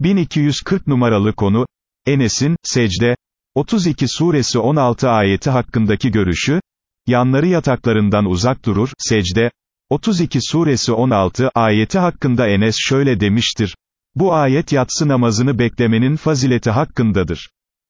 1240 numaralı konu, Enes'in, secde, 32 suresi 16 ayeti hakkındaki görüşü, yanları yataklarından uzak durur, secde, 32 suresi 16 ayeti hakkında Enes şöyle demiştir, bu ayet yatsı namazını beklemenin fazileti hakkındadır.